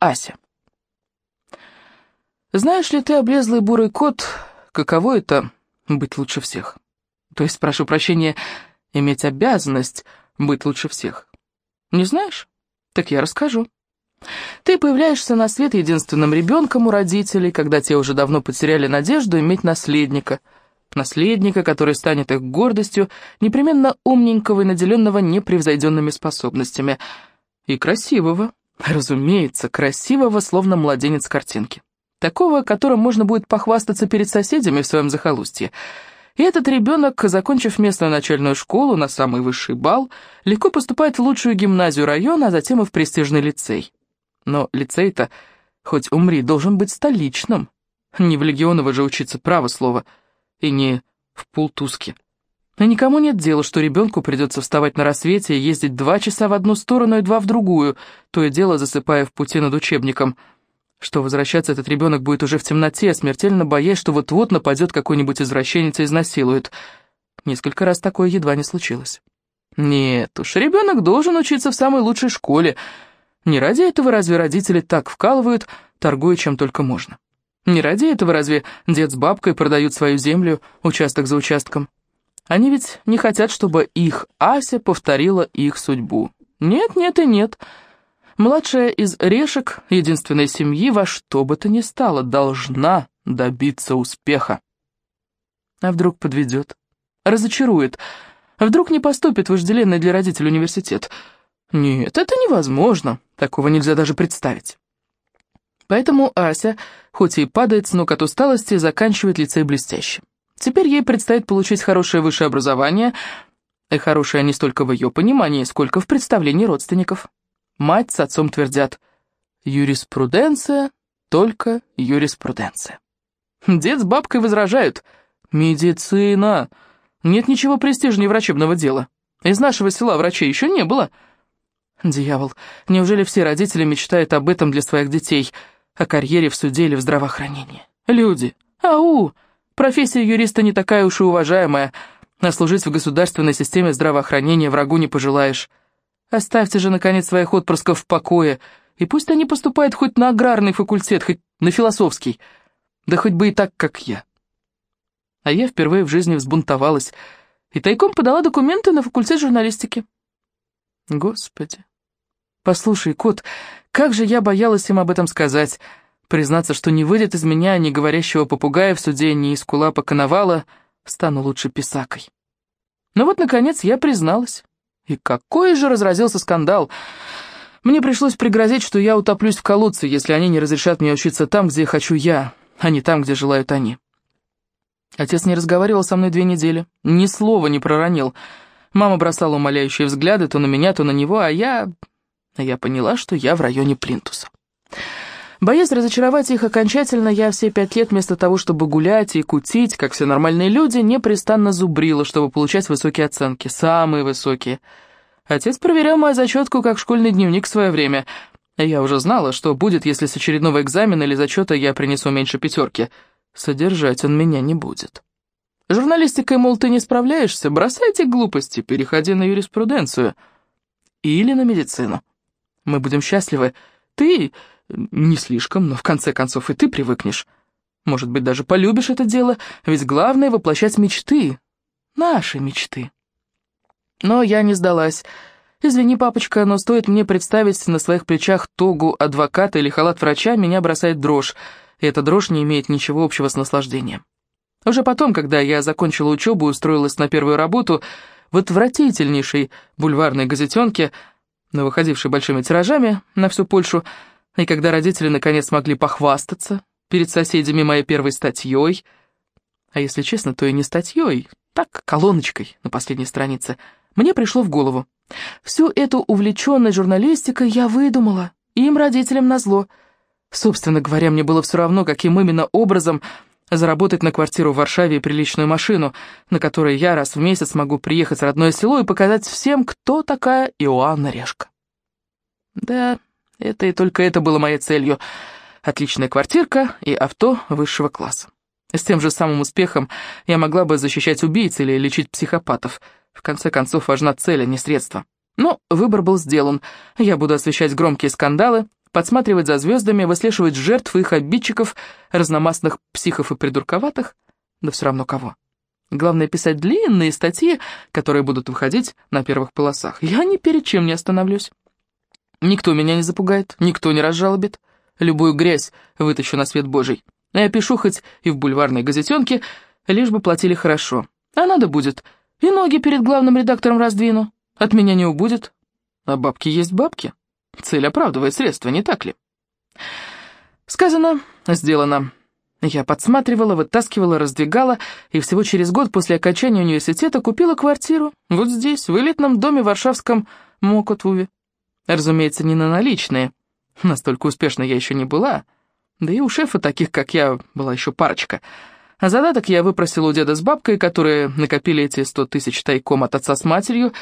Ася. Знаешь ли ты, облезлый бурый кот, каково это быть лучше всех? То есть, прошу прощения, иметь обязанность быть лучше всех. Не знаешь? Так я расскажу. Ты появляешься на свет единственным ребенком у родителей, когда те уже давно потеряли надежду иметь наследника. Наследника, который станет их гордостью, непременно умненького и наделенного непревзойденными способностями. И красивого, разумеется, красивого, словно младенец картинки. Такого, которым можно будет похвастаться перед соседями в своем захолустье. И этот ребенок, закончив местную начальную школу на самый высший балл, легко поступает в лучшую гимназию района, а затем и в престижный лицей. Но лицей-то, хоть умри, должен быть столичным. Не в Легионово же учиться, право слово, и не в Пултуске. И никому нет дела, что ребенку придется вставать на рассвете и ездить два часа в одну сторону и два в другую, то и дело засыпая в пути над учебником – что возвращаться этот ребенок будет уже в темноте, смертельно боясь, что вот-вот нападет какой-нибудь извращенец и изнасилует. Несколько раз такое едва не случилось. Нет уж, ребенок должен учиться в самой лучшей школе. Не ради этого разве родители так вкалывают, торгуя чем только можно? Не ради этого разве дед с бабкой продают свою землю участок за участком? Они ведь не хотят, чтобы их Ася повторила их судьбу. Нет, нет и нет. Младшая из решек единственной семьи во что бы то ни стало должна добиться успеха. А вдруг подведет? Разочарует? Вдруг не поступит вожделенный для родителей университет? Нет, это невозможно. Такого нельзя даже представить. Поэтому Ася, хоть и падает с ног от усталости, заканчивает лицей блестяще. Теперь ей предстоит получить хорошее высшее образование, и хорошее не столько в ее понимании, сколько в представлении родственников. Мать с отцом твердят «Юриспруденция, только юриспруденция». Дед с бабкой возражают «Медицина! Нет ничего престижнее врачебного дела. Из нашего села врачей еще не было». Дьявол, неужели все родители мечтают об этом для своих детей, о карьере в суде или в здравоохранении? Люди, ау, профессия юриста не такая уж и уважаемая, а служить в государственной системе здравоохранения врагу не пожелаешь. Оставьте же, наконец, своих отпрысков в покое, и пусть они поступают хоть на аграрный факультет, хоть на философский, да хоть бы и так, как я. А я впервые в жизни взбунтовалась и тайком подала документы на факультет журналистики. Господи. Послушай, кот, как же я боялась им об этом сказать, признаться, что не выйдет из меня ни говорящего попугая в суде, ни из кулапа коновала, стану лучше писакой. Но вот, наконец, я призналась. И какой же разразился скандал! Мне пришлось пригрозить, что я утоплюсь в колодце, если они не разрешат мне учиться там, где хочу я, а не там, где желают они. Отец не разговаривал со мной две недели, ни слова не проронил. Мама бросала умоляющие взгляды то на меня, то на него, а я... Я поняла, что я в районе Плинтуса. Боясь разочаровать их окончательно, я все пять лет вместо того, чтобы гулять и кутить, как все нормальные люди, непрестанно зубрила, чтобы получать высокие оценки, самые высокие. Отец проверял мою зачетку как школьный дневник в свое время. Я уже знала, что будет, если с очередного экзамена или зачета я принесу меньше пятерки. Содержать он меня не будет. Журналистикой, мол, ты не справляешься, бросай эти глупости, переходи на юриспруденцию. Или на медицину. Мы будем счастливы. Ты не слишком, но в конце концов и ты привыкнешь. Может быть, даже полюбишь это дело, ведь главное — воплощать мечты. Наши мечты. Но я не сдалась. Извини, папочка, но стоит мне представить на своих плечах тогу адвоката или халат врача, меня бросает дрожь, и эта дрожь не имеет ничего общего с наслаждением. Уже потом, когда я закончила учебу и устроилась на первую работу, в отвратительнейшей бульварной газетенке, но выходившей большими тиражами на всю Польшу, и когда родители наконец смогли похвастаться перед соседями моей первой статьей, а если честно, то и не статьей, так, колоночкой на последней странице, мне пришло в голову. Всю эту увлеченность журналистикой я выдумала, им, родителям, назло. Собственно говоря, мне было все равно, каким именно образом заработать на квартиру в Варшаве и приличную машину, на которой я раз в месяц могу приехать в родное село и показать всем, кто такая Иоанна Решка. Да, это и только это было моей целью. Отличная квартирка и авто высшего класса. С тем же самым успехом я могла бы защищать убийц или лечить психопатов. В конце концов, важна цель, а не средство. Но выбор был сделан. Я буду освещать громкие скандалы, подсматривать за звездами, выслеживать жертв и их обидчиков, разномастных психов и придурковатых, да все равно кого. Главное писать длинные статьи, которые будут выходить на первых полосах. Я ни перед чем не остановлюсь. Никто меня не запугает, никто не разжалобит. Любую грязь вытащу на свет божий. Я пишу хоть и в бульварной газетенке, лишь бы платили хорошо. А надо будет, и ноги перед главным редактором раздвину. От меня не убудет. А бабки есть бабки. Цель оправдывает средства, не так ли? Сказано, сделано. Я подсматривала, вытаскивала, раздвигала, и всего через год после окончания университета купила квартиру. Вот здесь, в элитном доме в варшавском Мокотвуве. Разумеется, не на наличные. Настолько успешно я еще не была. Да и у шефа таких, как я, была еще парочка. А задаток я выпросила у деда с бабкой, которые накопили эти сто тысяч тайком от отца с матерью,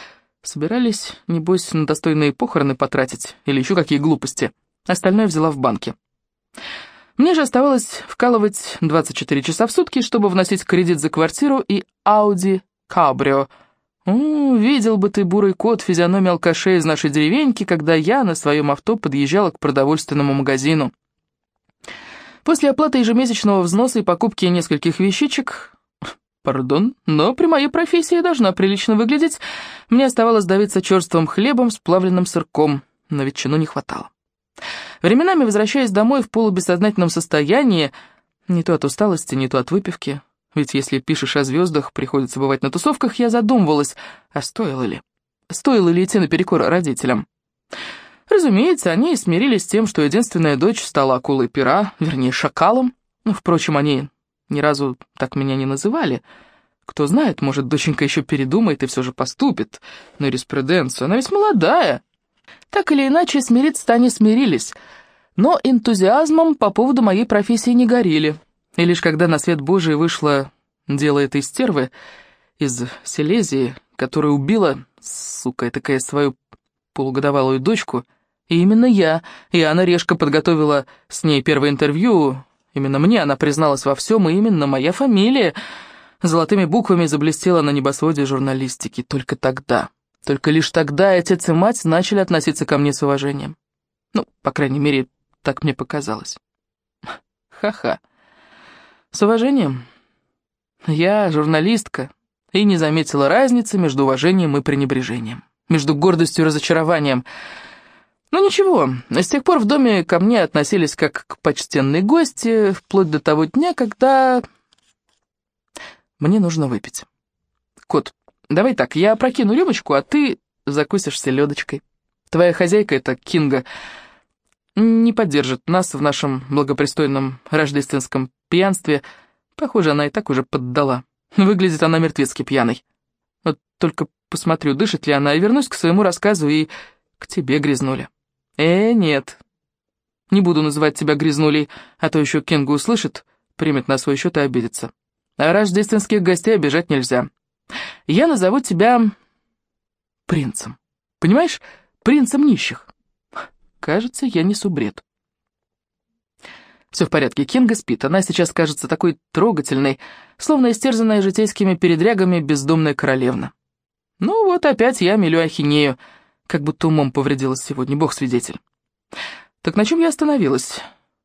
собирались, небось, на достойные похороны потратить или еще какие глупости. Остальное взяла в банке. Мне же оставалось вкалывать 24 часа в сутки, чтобы вносить кредит за квартиру и Audi Cabrio. Видел бы ты, бурый кот, физиономию алкашей из нашей деревеньки, когда я на своем авто подъезжала к продовольственному магазину. После оплаты ежемесячного взноса и покупки нескольких вещичек... Пардон, но при моей профессии должна прилично выглядеть. Мне оставалось давиться черствым хлебом с плавленным сырком, но ветчину не хватало. Временами, возвращаясь домой в полубессознательном состоянии, не то от усталости, не то от выпивки, ведь если пишешь о звездах, приходится бывать на тусовках, я задумывалась, а стоило ли? Стоило ли идти наперекор родителям? Разумеется, они смирились с тем, что единственная дочь стала акулой пера, вернее, шакалом. Ну, впрочем, они ни разу так меня не называли. Кто знает, может, доченька еще передумает и все же поступит на юриспруденцию. Она ведь молодая, так или иначе, смириться-то они смирились, но энтузиазмом по поводу моей профессии не горели. И лишь когда на свет Божий вышло дело этой стервы из Силезии, которая убила, сука, такая свою полугодовалую дочку, и именно я, и Анна Решка подготовила с ней первое интервью, именно мне она призналась во всем, и именно моя фамилия золотыми буквами заблестела на небосводе журналистики только тогда. Только лишь тогда отец и мать начали относиться ко мне с уважением. Ну, по крайней мере, так мне показалось. Ха-ха. С уважением? Я журналистка и не заметила разницы между уважением и пренебрежением, между гордостью и разочарованием. Но ну, ничего, с тех пор в доме ко мне относились как к почтенной гости, вплоть до того дня, когда... Мне нужно выпить. Кот, Давай так, я прокину рюмочку, а ты закусишь селедочкой. Твоя хозяйка, это Кинга, не поддержит нас в нашем благопристойном рождественском пьянстве. Похоже, она и так уже поддала. Выглядит она мертвецки пьяной. Вот только посмотрю, дышит ли она, и вернусь к своему рассказу и к тебе, Грязнуля. Э, нет. Не буду называть тебя Грязнулей, а то еще Кинга услышит, примет на свой счет и обидится. А рождественских гостей обижать нельзя. Я назову тебя принцем. Понимаешь, принцем нищих. Кажется, я несу бред. Все в порядке, Кинга спит. Она сейчас кажется такой трогательной, словно истерзанная житейскими передрягами бездомная королевна. Ну вот опять я мелю ахинею, как будто умом повредилась сегодня, бог свидетель. Так на чем я остановилась?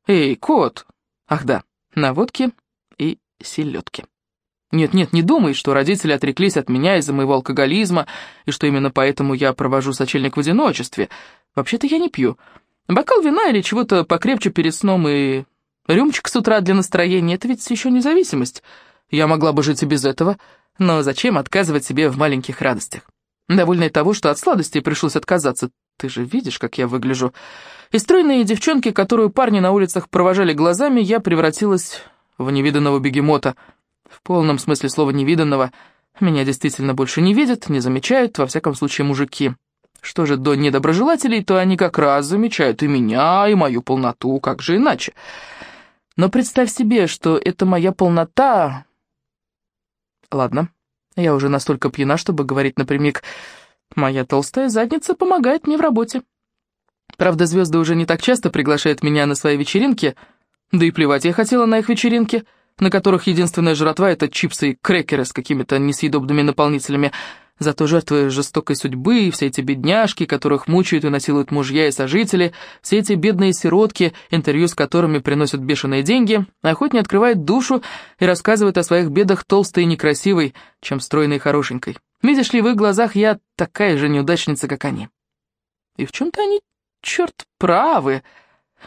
Эй, кот! Ах да, на водке и селедке. Нет-нет, не думай, что родители отреклись от меня из-за моего алкоголизма, и что именно поэтому я провожу сочельник в одиночестве. Вообще-то я не пью. Бокал вина или чего-то покрепче перед сном и рюмочка с утра для настроения — это ведь еще независимость. Я могла бы жить и без этого, но зачем отказывать себе в маленьких радостях? Довольно и того, что от сладостей пришлось отказаться. Ты же видишь, как я выгляжу. И стройные девчонки, которую парни на улицах провожали глазами, я превратилась в невиданного бегемота — в полном смысле слова невиданного, меня действительно больше не видят, не замечают, во всяком случае, мужики. Что же до недоброжелателей, то они как раз замечают и меня, и мою полноту, как же иначе. Но представь себе, что это моя полнота... Ладно, я уже настолько пьяна, чтобы говорить напрямик. Моя толстая задница помогает мне в работе. Правда, звезды уже не так часто приглашают меня на свои вечеринки, да и плевать я хотела на их вечеринки — на которых единственная жратва — это чипсы и крекеры с какими-то несъедобными наполнителями. Зато жертвы жестокой судьбы, все эти бедняжки, которых мучают и насилуют мужья и сожители, все эти бедные сиротки, интервью с которыми приносят бешеные деньги, охотнее открывает душу и рассказывает о своих бедах толстой и некрасивой, чем стройной и хорошенькой. Видишь ли, в их глазах я такая же неудачница, как они. И в чем-то они, черт, правы.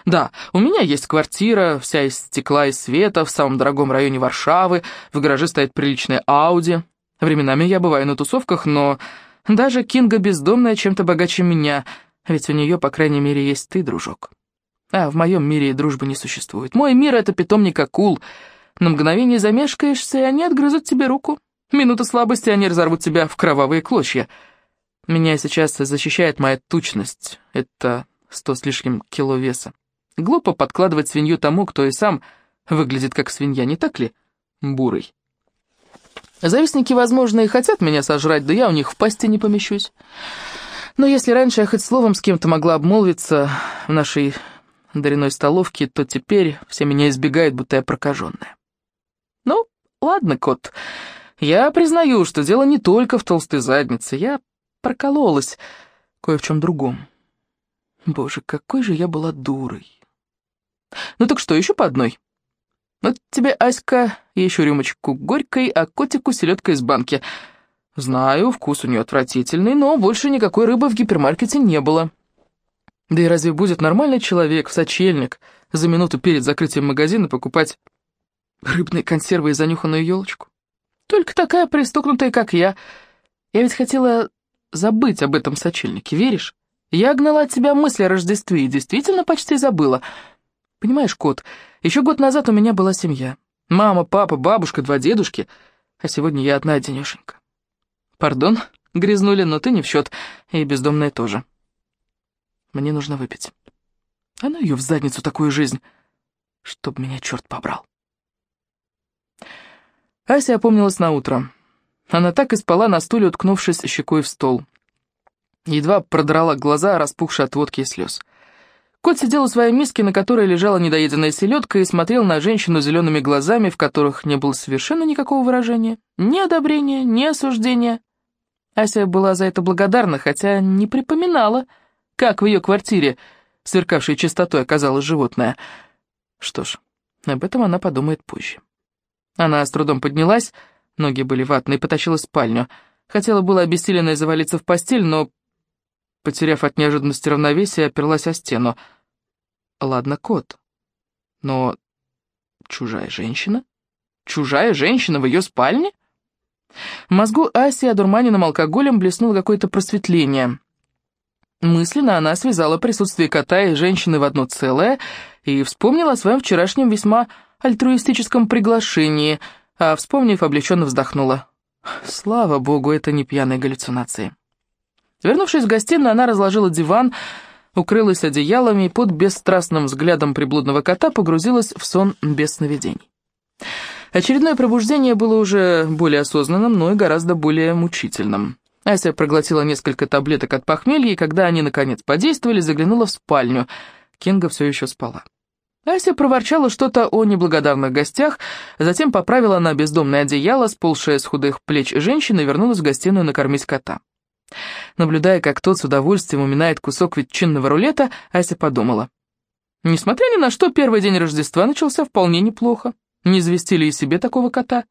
Да, у меня есть квартира, вся из стекла и света, в самом дорогом районе Варшавы, в гараже стоит приличная Ауди. Временами я бываю на тусовках, но даже Кинга бездомная чем-то богаче меня, ведь у нее, по крайней мере, есть ты, дружок. А в моем мире дружбы не существует. Мой мир — это питомник акул. На мгновение замешкаешься, и они отгрызут тебе руку. Минута слабости, они разорвут тебя в кровавые клочья. Меня сейчас защищает моя тучность. Это сто с лишним кило веса. Глупо подкладывать свинью тому, кто и сам выглядит как свинья, не так ли, бурый? Завистники, возможно, и хотят меня сожрать, да я у них в пасти не помещусь. Но если раньше я хоть словом с кем-то могла обмолвиться в нашей дариной столовке, то теперь все меня избегают, будто я прокаженная. Ну, ладно, кот, я признаю, что дело не только в толстой заднице, я прокололась кое в чем другом. Боже, какой же я была дурой. Ну так что, еще по одной? Вот тебе, Аська, еще рюмочку горькой, а котику селедка из банки. Знаю, вкус у нее отвратительный, но больше никакой рыбы в гипермаркете не было. Да и разве будет нормальный человек, в сочельник, за минуту перед закрытием магазина покупать рыбные консервы и занюханную елочку? Только такая пристукнутая, как я. Я ведь хотела забыть об этом сочельнике, веришь? Я гнала от тебя мысли о Рождестве и действительно почти забыла. Понимаешь, кот, еще год назад у меня была семья. Мама, папа, бабушка, два дедушки, а сегодня я одна одинешенька. Пардон, грязнули, но ты не в счет, и бездомная тоже. Мне нужно выпить. А ну ее в задницу такую жизнь, чтоб меня черт побрал. Ася опомнилась на утро. Она так и спала на стуле, уткнувшись щекой в стол. Едва продрала глаза, распухшие от водки и слез. Кот сидел у своей миски, на которой лежала недоеденная селедка, и смотрел на женщину зелеными глазами, в которых не было совершенно никакого выражения. Ни одобрения, ни осуждения. Ася была за это благодарна, хотя не припоминала, как в ее квартире, сверкавшей чистотой, оказалось животное. Что ж, об этом она подумает позже. Она с трудом поднялась, ноги были ватные, потащила спальню. Хотела было обессиленная завалиться в постель, но, потеряв от неожиданности равновесие, оперлась о стену. Ладно, кот. Но чужая женщина? Чужая женщина в ее спальне? В мозгу Аси, одурманенным алкоголем, блеснуло какое-то просветление. Мысленно она связала присутствие кота и женщины в одно целое и вспомнила о своем вчерашнем весьма альтруистическом приглашении, а, вспомнив, облегченно вздохнула. Слава богу, это не пьяные галлюцинации. Вернувшись в гостиную, она разложила диван, укрылась одеялами и под бесстрастным взглядом приблудного кота погрузилась в сон без сновидений. Очередное пробуждение было уже более осознанным, но и гораздо более мучительным. Ася проглотила несколько таблеток от похмелья, и когда они, наконец, подействовали, заглянула в спальню. Кинга все еще спала. Ася проворчала что-то о неблагодарных гостях, затем поправила на бездомное одеяло, сползшее с худых плеч женщины, и вернулась в гостиную накормить кота. Наблюдая, как тот с удовольствием уминает кусок ветчинного рулета, Ася подумала. Несмотря ни на что, первый день Рождества начался вполне неплохо. Не известили и себе такого кота.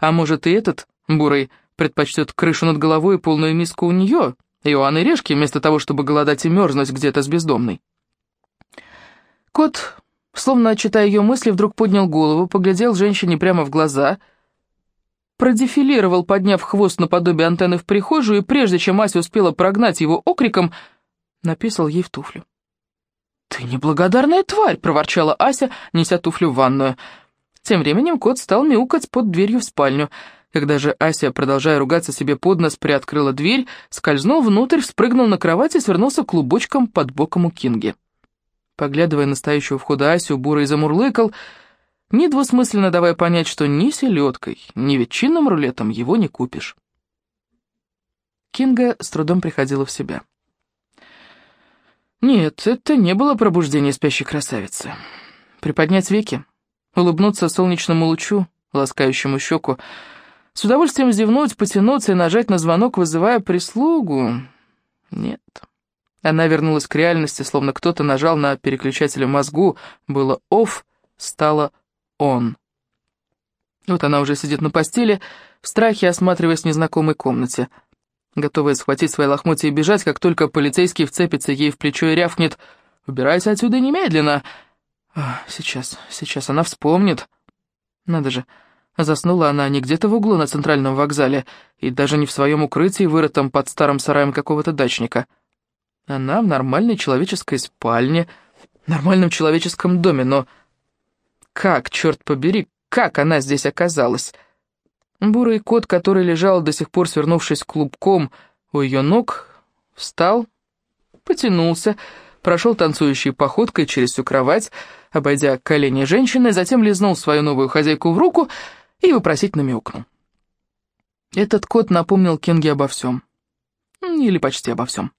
А может, и этот, бурый, предпочтет крышу над головой и полную миску у нее, и у Анны Решки, вместо того, чтобы голодать и мерзнуть где-то с бездомной. Кот Словно, читая ее мысли, вдруг поднял голову, поглядел женщине прямо в глаза, продефилировал, подняв хвост наподобие антенны в прихожую, и прежде чем Ася успела прогнать его окриком, написал ей в туфлю. «Ты неблагодарная тварь!» — проворчала Ася, неся туфлю в ванную. Тем временем кот стал мяукать под дверью в спальню. Когда же Ася, продолжая ругаться себе под нос, приоткрыла дверь, скользнул внутрь, спрыгнул на кровать и свернулся клубочком под боком у Кинги. Поглядывая на стоящую входа Асю, Бурый замурлыкал, недвусмысленно давая понять, что ни селедкой, ни ветчинным рулетом его не купишь. Кинга с трудом приходила в себя. Нет, это не было пробуждение спящей красавицы. Приподнять веки, улыбнуться солнечному лучу, ласкающему щеку, с удовольствием зевнуть, потянуться и нажать на звонок, вызывая прислугу. Нет. Она вернулась к реальности, словно кто-то нажал на переключатель в мозгу. Было «офф», стало «он». Вот она уже сидит на постели, в страхе осматриваясь в незнакомой комнате. Готовая схватить свои лохмотья и бежать, как только полицейский вцепится ей в плечо и рявкнет «Убирайся отсюда немедленно!» Сейчас, сейчас она вспомнит. Надо же, заснула она не где-то в углу на центральном вокзале, и даже не в своем укрытии, вырытом под старым сараем какого-то дачника. Она в нормальной человеческой спальне, в нормальном человеческом доме, но... Как, черт побери, как она здесь оказалась? Бурый кот, который лежал до сих пор, свернувшись клубком у ее ног, встал, потянулся, прошел танцующей походкой через всю кровать, обойдя колени женщины, затем лизнул свою новую хозяйку в руку и вопросительно мяукнул. Этот кот напомнил Кенге обо всем. Или почти обо всем.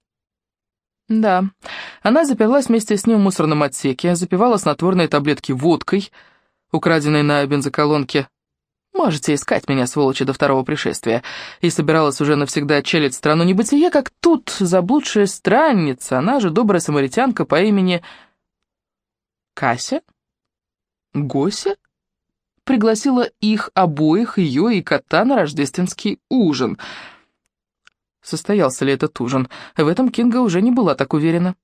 Да, она заперлась вместе с ним в мусорном отсеке, запивала снотворные таблетки водкой, украденной на бензоколонке. Можете искать меня, сволочи, до второго пришествия. И собиралась уже навсегда отчалить страну небытия, как тут заблудшая странница, она же добрая самаритянка по имени... Кася? Гося? Пригласила их обоих, ее и кота, на рождественский ужин — Состоялся ли этот ужин? В этом Кинга уже не была так уверена.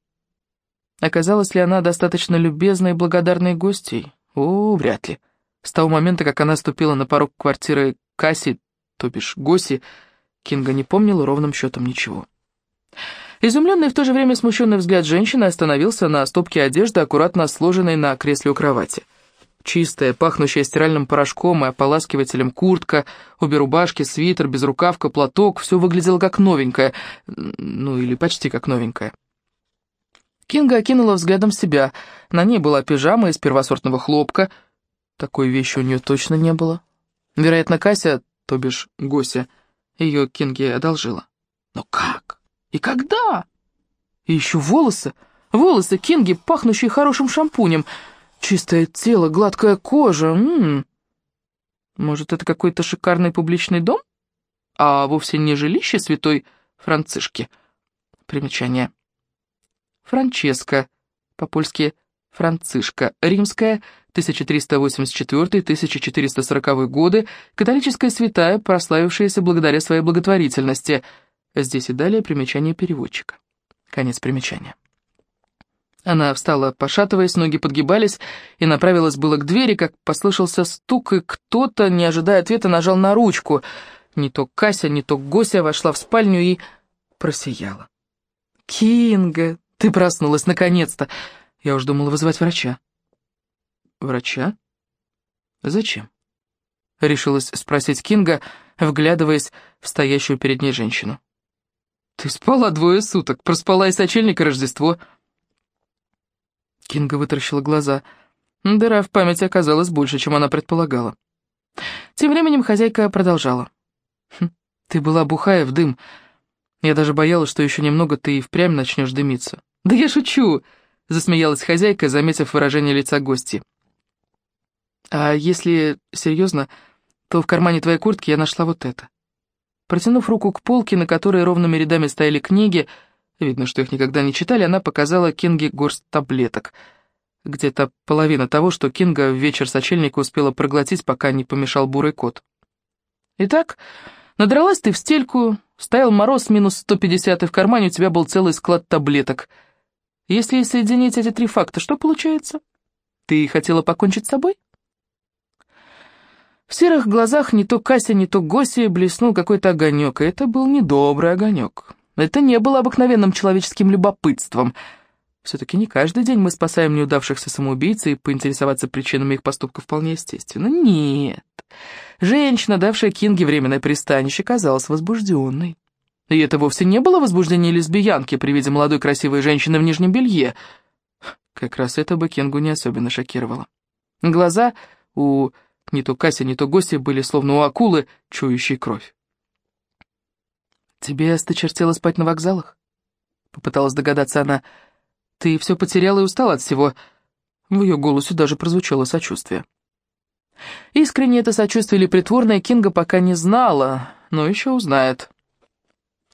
Оказалась ли она достаточно любезной и благодарной гостьей? О, вряд ли. С того момента, как она ступила на порог квартиры Касси, то бишь Госи, Кинга не помнила ровным счетом ничего. Изумленный в то же время смущенный взгляд женщины остановился на стопке одежды, аккуратно сложенной на кресле у кровати. Чистая, пахнущая стиральным порошком и ополаскивателем куртка, обе рубашки, свитер, безрукавка, платок — все выглядело как новенькое, ну или почти как новенькое. Кинга окинула взглядом себя. На ней была пижама из первосортного хлопка. Такой вещи у нее точно не было. Вероятно, Кася, то бишь Гося, ее Кинге одолжила. Но как? И когда? И еще волосы. Волосы Кинги, пахнущие хорошим шампунем — Чистое тело, гладкая кожа. М -м. Может, это какой-то шикарный публичный дом? А вовсе не жилище святой Францишки? Примечание. Франческа, по-польски Францишка, римская, 1384-1440 годы, католическая святая, прославившаяся благодаря своей благотворительности. Здесь и далее примечание переводчика. Конец примечания. Она встала, пошатываясь, ноги подгибались, и направилась было к двери, как послышался стук, и кто-то, не ожидая ответа, нажал на ручку. Не то Кася, не то Гося вошла в спальню и просияла. «Кинга, ты проснулась наконец-то! Я уж думала вызвать врача». «Врача? Зачем?» — решилась спросить Кинга, вглядываясь в стоящую перед ней женщину. «Ты спала двое суток, проспала и сочельник, и Рождество». Кинга вытаращила глаза. Дыра в памяти оказалась больше, чем она предполагала. Тем временем хозяйка продолжала. «Хм, «Ты была бухая в дым. Я даже боялась, что еще немного ты и впрямь начнешь дымиться». «Да я шучу!» — засмеялась хозяйка, заметив выражение лица гости. «А если серьезно, то в кармане твоей куртки я нашла вот это». Протянув руку к полке, на которой ровными рядами стояли книги, — Видно, что их никогда не читали, она показала Кинге горсть таблеток. Где-то половина того, что Кинга в вечер сочельника успела проглотить, пока не помешал бурый кот. Итак, надралась ты в стельку, стоял мороз минус 150, и в кармане у тебя был целый склад таблеток. Если соединить эти три факта, что получается? Ты хотела покончить с собой? В серых глазах не то Кася, не то Госи блеснул какой-то огонек, и это был недобрый огонек. Это не было обыкновенным человеческим любопытством. Все-таки не каждый день мы спасаем неудавшихся самоубийц, и поинтересоваться причинами их поступка вполне естественно. Нет. Женщина, давшая Кинге временное пристанище, казалась возбужденной. И это вовсе не было возбуждение лесбиянки при виде молодой красивой женщины в нижнем белье. Как раз это бы Кингу не особенно шокировало. Глаза у не то Кася, не то Госи были словно у акулы, чующей кровь. «Тебе осточертело спать на вокзалах?» Попыталась догадаться она. «Ты все потеряла и устала от всего». В ее голосе даже прозвучало сочувствие. Искренне это сочувствие или притворное Кинга пока не знала, но еще узнает.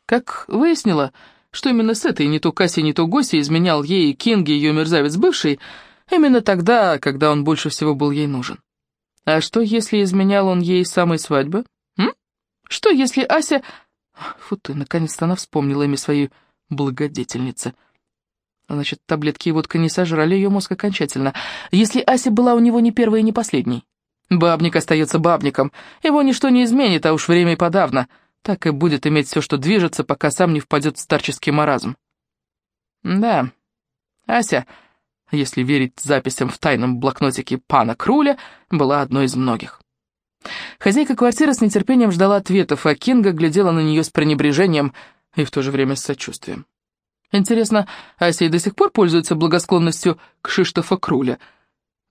Как выяснила, что именно с этой не то Касси, не то Госи изменял ей Кинги, ее мерзавец бывший, именно тогда, когда он больше всего был ей нужен. А что, если изменял он ей с самой свадьбы? М? Что, если Ася... Фу ты, наконец-то она вспомнила имя своей благодетельницы. Значит, таблетки и водка не сожрали ее мозг окончательно. Если Ася была у него не первой и не последней. Бабник остается бабником. Его ничто не изменит, а уж время и подавно. Так и будет иметь все, что движется, пока сам не впадет в старческий маразм. Да, Ася, если верить записям в тайном блокнотике пана Круля, была одной из многих. Хозяйка квартиры с нетерпением ждала ответов, а Кинга глядела на нее с пренебрежением и в то же время с сочувствием. Интересно, Ася до сих пор пользуется благосклонностью к Шиштофа Круля —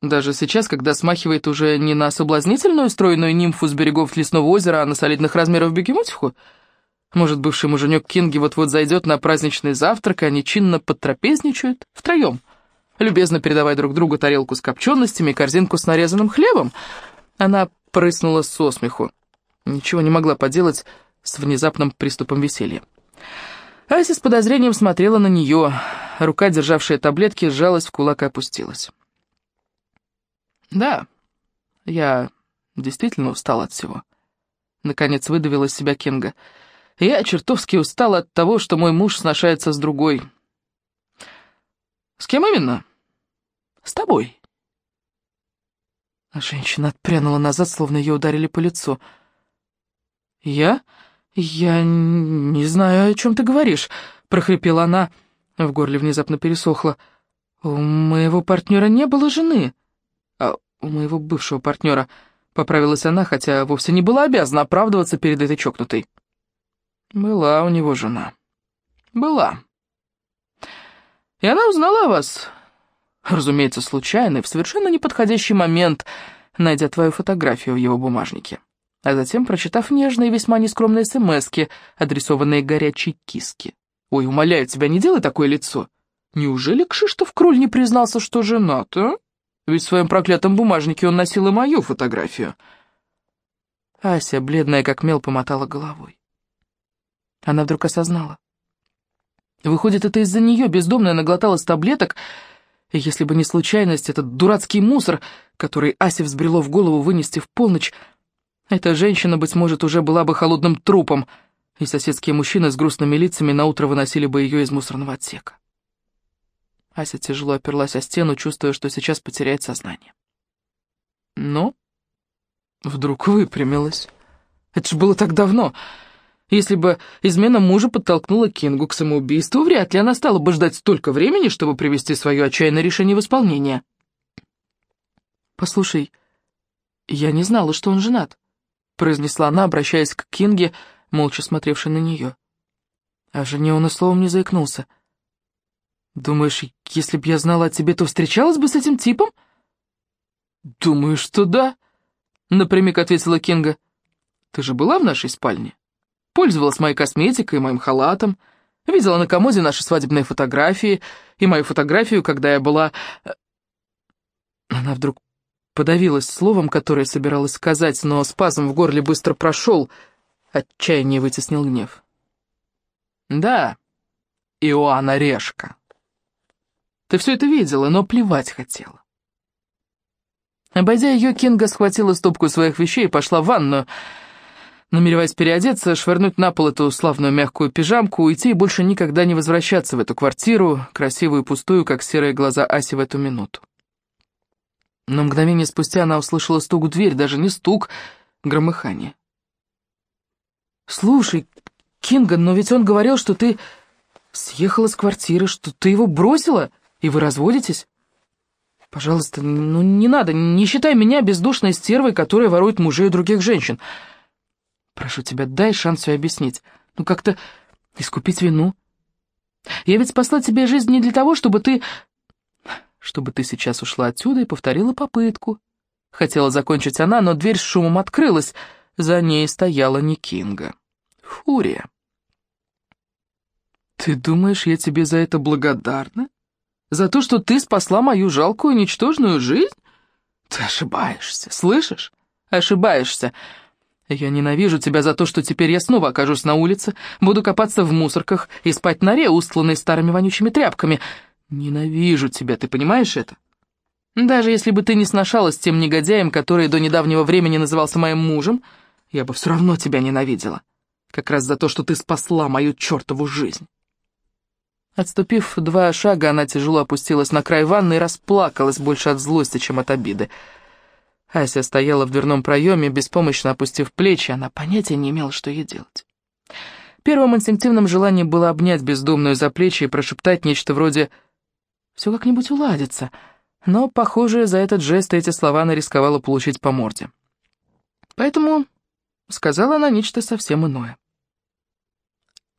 даже сейчас, когда смахивает уже не на соблазнительную стройную нимфу с берегов лесного озера, а на солидных размеров бегемотиху? Может, бывший муженек Кинги вот-вот зайдет на праздничный завтрак, и они чинно подтрапезничают? Втроем. Любезно передавая друг другу тарелку с копченостями и корзинку с нарезанным хлебом. Она прыснула со смеху. Ничего не могла поделать с внезапным приступом веселья. Ася с подозрением смотрела на нее. Рука, державшая таблетки, сжалась в кулак и опустилась. «Да, я действительно устал от всего». Наконец выдавил из себя Кинга. «Я чертовски устал от того, что мой муж сношается с другой». «С кем именно?» «С тобой». А женщина отпрянула назад, словно ее ударили по лицу. «Я? Я не знаю, о чем ты говоришь», — прохрипела она. В горле внезапно пересохло. «У моего партнера не было жены» у моего бывшего партнера», — поправилась она, хотя вовсе не была обязана оправдываться перед этой чокнутой. «Была у него жена. Была. И она узнала вас, разумеется, случайно и в совершенно неподходящий момент, найдя твою фотографию в его бумажнике, а затем прочитав нежные и весьма нескромные смски, адресованные горячей киске. Ой, умоляю тебя, не делай такое лицо. Неужели Кшиштоф Кроль не признался, что женат, а?» Ведь в своем проклятом бумажнике он носил и мою фотографию. Ася, бледная как мел, помотала головой. Она вдруг осознала. Выходит, это из-за нее бездомная наглоталась таблеток, если бы не случайность, этот дурацкий мусор, который Асе взбрело в голову вынести в полночь, эта женщина, быть может, уже была бы холодным трупом, и соседские мужчины с грустными лицами наутро выносили бы ее из мусорного отсека. Ася тяжело оперлась о стену, чувствуя, что сейчас потеряет сознание. Но вдруг выпрямилась. Это же было так давно. Если бы измена мужа подтолкнула Кингу к самоубийству, вряд ли она стала бы ждать столько времени, чтобы привести свое отчаянное решение в исполнение. «Послушай, я не знала, что он женат», — произнесла она, обращаясь к Кинге, молча смотревшей на нее. О жене он и словом не заикнулся. Думаешь, если б я знала о тебе, то встречалась бы с этим типом? Думаю, что да, напрямик ответила Кинга. Ты же была в нашей спальне? Пользовалась моей косметикой, моим халатом, видела на комоде наши свадебные фотографии и мою фотографию, когда я была... Э, Она вдруг подавилась словом, которое собиралась сказать, но спазм в горле быстро прошел, отчаяние вытеснил гнев. «Да, Иоанна Решка». Ты все это видела, но плевать хотела. Обойдя ее, Кинга схватила стопку своих вещей и пошла в ванную, намереваясь переодеться, швырнуть на пол эту славную мягкую пижамку, уйти и больше никогда не возвращаться в эту квартиру, красивую и пустую, как серые глаза Аси в эту минуту. Но мгновение спустя она услышала стук в дверь, даже не стук, громыхание. «Слушай, Кинга, но ведь он говорил, что ты съехала с квартиры, что ты его бросила?» И вы разводитесь? Пожалуйста, ну не надо, не считай меня бездушной стервой, которая ворует мужей других женщин. Прошу тебя, дай шанс все объяснить. Ну как-то искупить вину. Я ведь спасла тебе жизнь не для того, чтобы ты... Чтобы ты сейчас ушла отсюда и повторила попытку. Хотела закончить она, но дверь с шумом открылась. За ней стояла Никинга. Фурия. «Ты думаешь, я тебе за это благодарна?» За то, что ты спасла мою жалкую, ничтожную жизнь? Ты ошибаешься, слышишь? Ошибаешься. Я ненавижу тебя за то, что теперь я снова окажусь на улице, буду копаться в мусорках и спать на ре, устланной старыми вонючими тряпками. Ненавижу тебя, ты понимаешь это? Даже если бы ты не сношалась с тем негодяем, который до недавнего времени назывался моим мужем, я бы все равно тебя ненавидела. Как раз за то, что ты спасла мою чертову жизнь. Отступив два шага, она тяжело опустилась на край ванны и расплакалась больше от злости, чем от обиды. Ася стояла в дверном проеме, беспомощно опустив плечи, она понятия не имела, что ей делать. Первым инстинктивным желанием было обнять бездомную за плечи и прошептать нечто вроде «все как-нибудь уладится», но, похоже, за этот жест эти слова она рисковала получить по морде. Поэтому сказала она нечто совсем иное.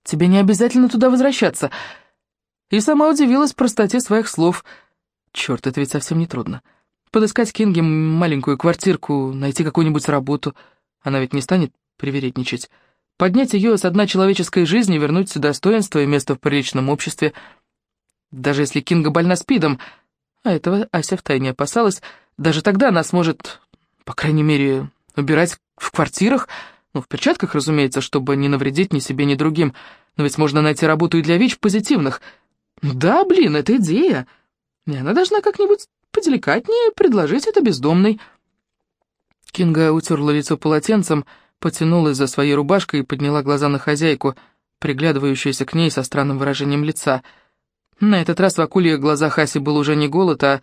«Тебе не обязательно туда возвращаться», и сама удивилась простоте своих слов. Черт, это ведь совсем не трудно. Подыскать Кинге маленькую квартирку, найти какую-нибудь работу. Она ведь не станет привередничать. Поднять ее с одной человеческой жизни, вернуть достоинство и место в приличном обществе. Даже если Кинга больна спидом, а этого Ася втайне опасалась, даже тогда она сможет, по крайней мере, убирать в квартирах, ну, в перчатках, разумеется, чтобы не навредить ни себе, ни другим. Но ведь можно найти работу и для ВИЧ-позитивных — «Да, блин, это идея. И она должна как-нибудь поделикатнее предложить это бездомной». Кинга утерла лицо полотенцем, потянулась за своей рубашкой и подняла глаза на хозяйку, приглядывающуюся к ней со странным выражением лица. На этот раз в акульих глазах Аси был уже не голод, а...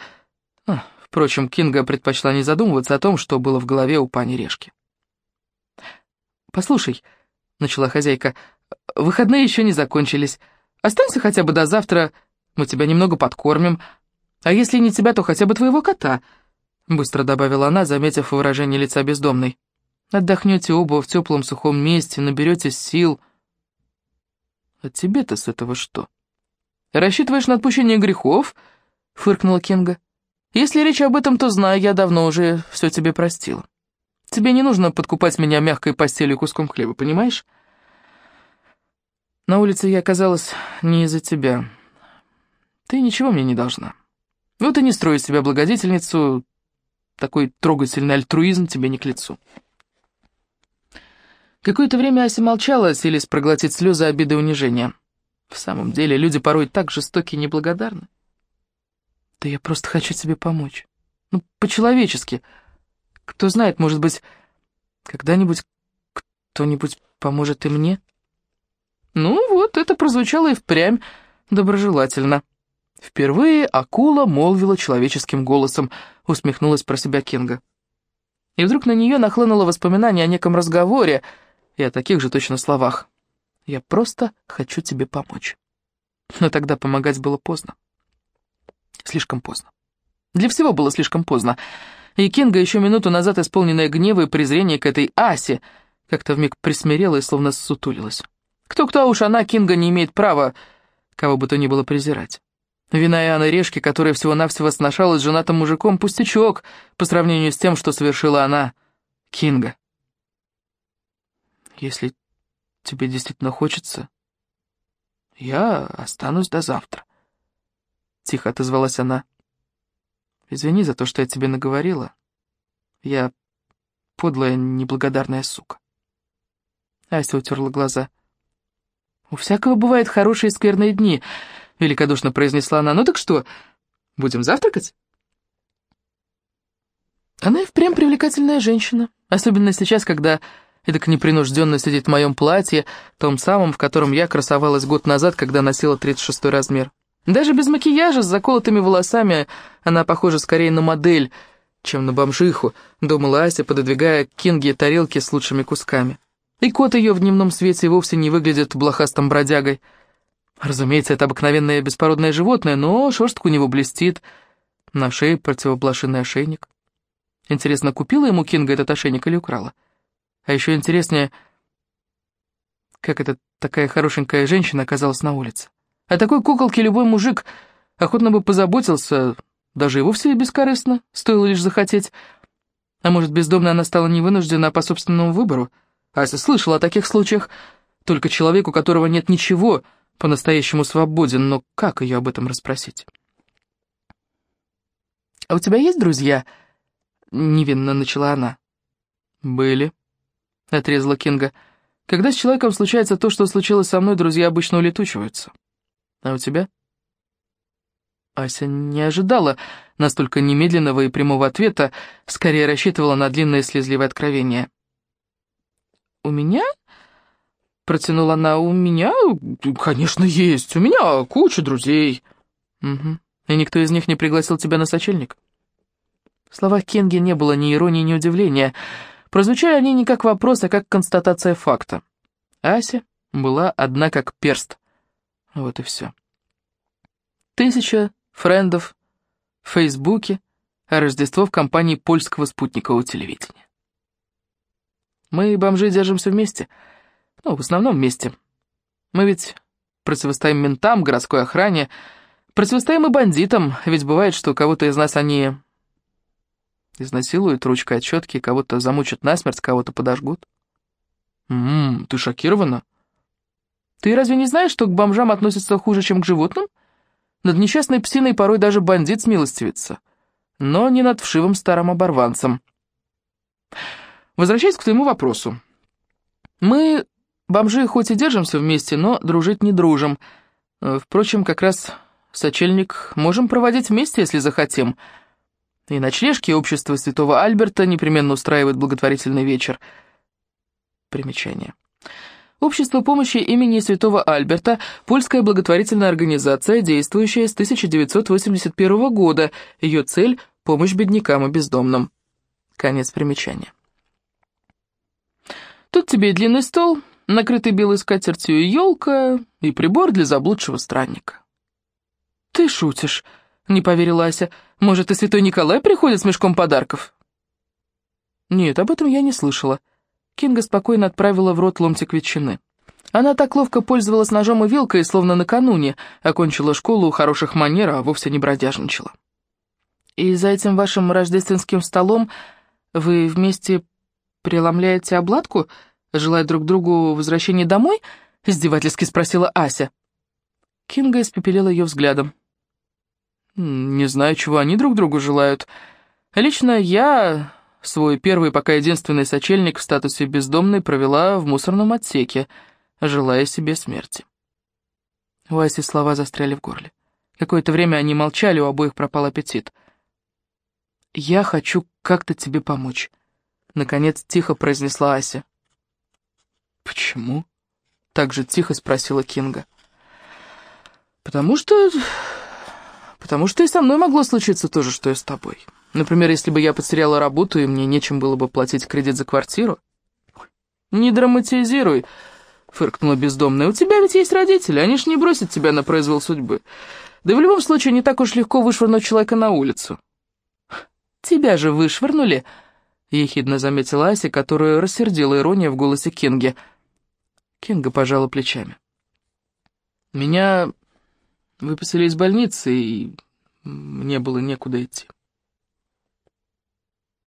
а... Впрочем, Кинга предпочла не задумываться о том, что было в голове у пани Решки. «Послушай», — начала хозяйка, — «выходные еще не закончились». Останься хотя бы до завтра, мы тебя немного подкормим. А если не тебя, то хотя бы твоего кота», — быстро добавила она, заметив выражение лица бездомной. «Отдохнете оба в теплом сухом месте, наберете сил». «А тебе-то с этого что? Рассчитываешь на отпущение грехов?» — фыркнула Кинга. «Если речь об этом, то знаю, я давно уже все тебе простила. Тебе не нужно подкупать меня мягкой постелью и куском хлеба, понимаешь?» На улице я оказалась не из-за тебя. Ты ничего мне не должна. Вот и не строй себя благодетельницу, такой трогательный альтруизм тебе не к лицу. Какое-то время Ася молчала, селись проглотить слезы обиды и унижения. В самом деле, люди порой так жестоки и неблагодарны. Да я просто хочу тебе помочь. Ну, по-человечески. Кто знает, может быть, когда-нибудь кто-нибудь поможет и мне?» Ну вот, это прозвучало и впрямь доброжелательно. Впервые акула молвила человеческим голосом, усмехнулась про себя Кинга. И вдруг на нее нахлынуло воспоминание о неком разговоре и о таких же точно словах. «Я просто хочу тебе помочь». Но тогда помогать было поздно. Слишком поздно. Для всего было слишком поздно. И Кинга, еще минуту назад исполненная гнева и презрения к этой Асе, как-то вмиг присмирела и словно ссутулилась. Кто-кто уж она, Кинга, не имеет права кого бы то ни было презирать. Вина Иоанна Решки, которая всего-навсего сношалась с женатым мужиком, пустячок по сравнению с тем, что совершила она, Кинга. Если тебе действительно хочется, я останусь до завтра. Тихо отозвалась она. Извини за то, что я тебе наговорила. Я подлая, неблагодарная сука. Ася утерла глаза. — «У всякого бывают хорошие и скверные дни», — великодушно произнесла она. «Ну так что, будем завтракать?» Она и впрямь привлекательная женщина, особенно сейчас, когда эдак непринужденно сидит в моем платье, том самом, в котором я красовалась год назад, когда носила 36 размер. Даже без макияжа, с заколотыми волосами, она похожа скорее на модель, чем на бомжиху, думала Ася, пододвигая Кинге тарелки с лучшими кусками. И кот ее в дневном свете вовсе не выглядит блохастым бродягой. Разумеется, это обыкновенное беспородное животное, но шерстка у него блестит. На шее противоблошиный ошейник. Интересно, купила ему Кинга этот ошейник или украла? А еще интереснее, как эта такая хорошенькая женщина оказалась на улице. О такой куколке любой мужик охотно бы позаботился, даже и вовсе бескорыстно, стоило лишь захотеть. А может, бездомная она стала не вынуждена, а по собственному выбору? Ася слышала о таких случаях. Только человек, у которого нет ничего, по-настоящему свободен, но как ее об этом расспросить? «А у тебя есть друзья?» невинно начала она. «Были», — отрезала Кинга. «Когда с человеком случается то, что случилось со мной, друзья обычно улетучиваются. А у тебя?» Ася не ожидала настолько немедленного и прямого ответа, скорее рассчитывала на длинное слезливое откровение. «У меня?» — протянула она. «У меня, конечно, есть. У меня куча друзей». «Угу. И никто из них не пригласил тебя на сочельник?» В словах Кинги не было ни иронии, ни удивления. Прозвучали они не как вопрос, а как констатация факта. Ася была одна как перст. Вот и все. Тысяча френдов в Фейсбуке, а Рождество в компании польского спутникового телевидения. Мы, бомжи, держимся вместе. Ну, в основном вместе. Мы ведь противостоим ментам, городской охране, противостоим и бандитам, ведь бывает, что кого-то из нас они изнасилуют ручкой отчетки, кого-то замучат насмерть, кого-то подожгут. Ммм, ты шокирована? Ты разве не знаешь, что к бомжам относятся хуже, чем к животным? — над несчастной псиной порой даже бандит смилостивится. Но не над вшивым старым оборванцем. Возвращаясь к твоему вопросу. Мы, бомжи, хоть и держимся вместе, но дружить не дружим. Э, впрочем, как раз сочельник можем проводить вместе, если захотим. И ночлежки общества святого Альберта непременно устраивают благотворительный вечер. Примечание. Общество помощи имени Святого Альберта – польская благотворительная организация, действующая с 1981 года. Ее цель – помощь беднякам и бездомным. Конец примечания. Тут тебе и длинный стол, накрытый белой скатертью, елка, и прибор для заблудшего странника. «Ты шутишь», — не поверила Ася. «Может, и святой Николай приходит с мешком подарков?» «Нет, об этом я не слышала». Кинга спокойно отправила в рот ломтик ветчины. Она так ловко пользовалась ножом и вилкой, словно накануне окончила школу у хороших манер, а вовсе не бродяжничала. «И за этим вашим рождественским столом вы вместе преломляете обладку, желая друг другу возвращения домой?» — издевательски спросила Ася. Кинга испепелила ее взглядом. «Не знаю, чего они друг другу желают. Лично я Свой первый, пока единственный сочельник в статусе бездомной провела в мусорном отсеке, желая себе смерти. У Аси слова застряли в горле. Какое-то время они молчали, у обоих пропал аппетит. «Я хочу как-то тебе помочь», — наконец тихо произнесла Ася. «Почему?» — так же тихо спросила Кинга. «Потому что... потому что и со мной могло случиться то же, что и с тобой». Например, если бы я потеряла работу, и мне нечем было бы платить кредит за квартиру. «Не драматизируй», — фыркнула бездомная. «У тебя ведь есть родители, они ж не бросят тебя на произвол судьбы. Да в любом случае не так уж легко вышвырнуть человека на улицу». «Тебя же вышвырнули», — ехидно заметила Ася, которую рассердила ирония в голосе Кинги. Кинга пожала плечами. «Меня выписали из больницы, и мне было некуда идти».